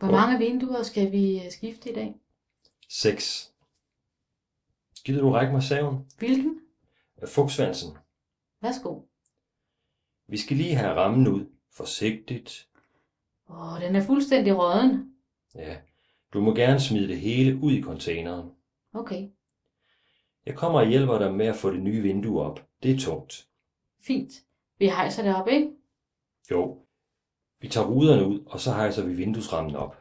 Hvor mange vinduer skal vi øh, skifte i dag? 6. Gider du række mig saven? Hvilken? Fugtsvansen. Værsgo. Vi skal lige have rammen ud. Forsigtigt. Åh, den er fuldstændig råden. Ja, du må gerne smide det hele ud i containeren. Okay, Jeg kommer og hjælper dig med at få det nye vindue op. Det er tungt. fint. Vi hejser det op, ikke? Jo. Vi tager ruderne ud, og så hejser vi vinduesrammen op.